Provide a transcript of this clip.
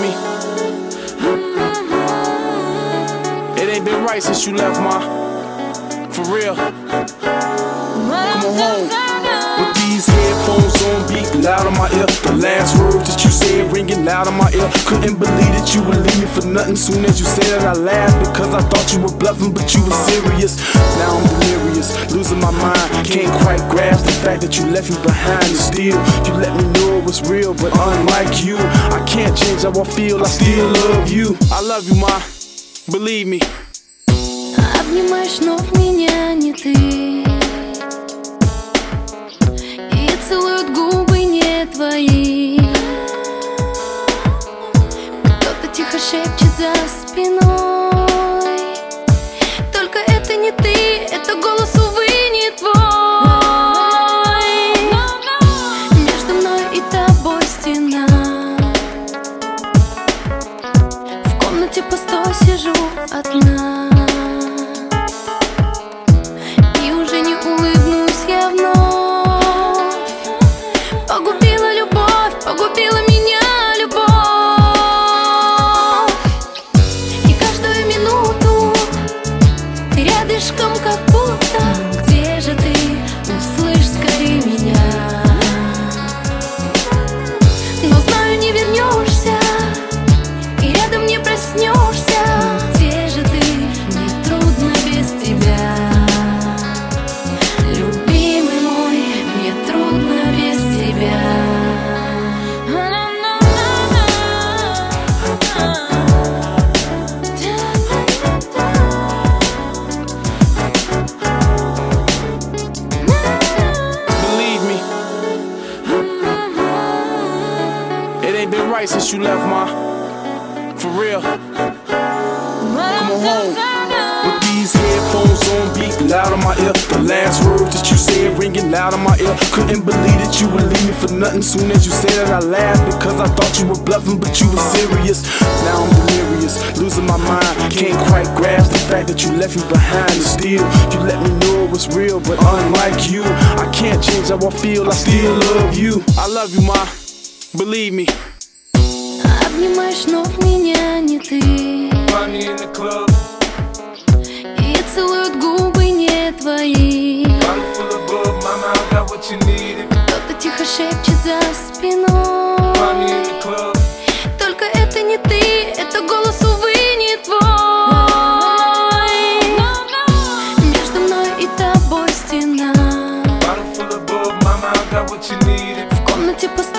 me. It ain't been right since you left, ma. For real. Come on home. With these headphones on, beat loud in my ear. The last words that you said ringing loud in my ear. Couldn't believe that you would leave me for nothing. Soon as you said it, I laughed because I thought you were bluffing, but you were serious. Can't quite grasp the fact that you left me behind. And still, you let me know it was real, but unlike you, I can't change how I feel. I still love you. I love you, ma. Believe me. Обнимаешь, но меня не ты И целуют губы не твои Кто-то тихо шепчет за спиной Только это не ты, это голос, увы, рядышком как будто ain't been right since you left, ma. For real. Come on home. With these headphones on, beat loud in my ear. The last words that you said ringing loud in my ear. Couldn't believe that you would leave me for nothing. Soon as you said it, I laughed because I thought you were bluffing, but you were serious. Now I'm delirious, losing my mind. Can't quite grasp the fact that you left me behind. And still, you let me know it was real, but unlike you, I can't change how I feel. I still love you. I love you, ma. Believe me. обнимаешь, но в меня не ты. И целуют губы не твои. Кто-то тихо шепчет за спиной. Только это не ты, это голос, увы, не твой. Между мной и тобой стена. В комнате пустой